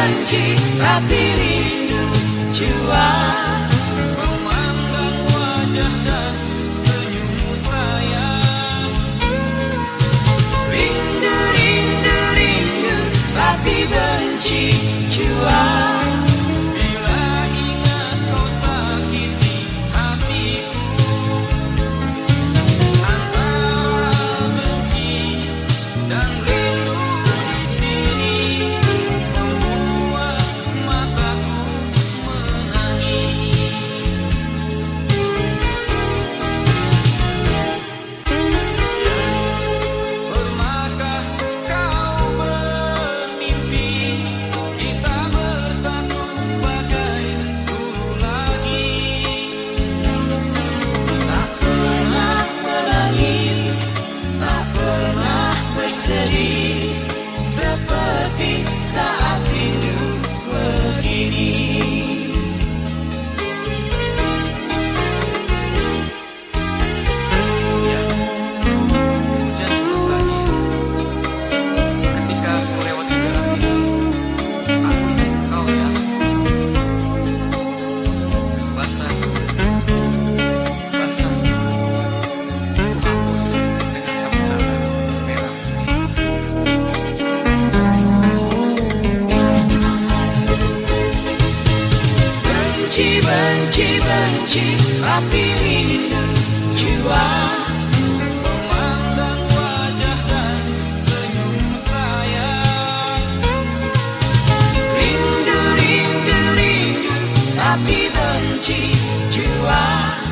Benci tapi rindu jua seperti saat ini. Benci, benci, benci Tapi rindu jua. Memandang wajah dan senyum sayang Rindu, rindu, rindu Tapi benci jua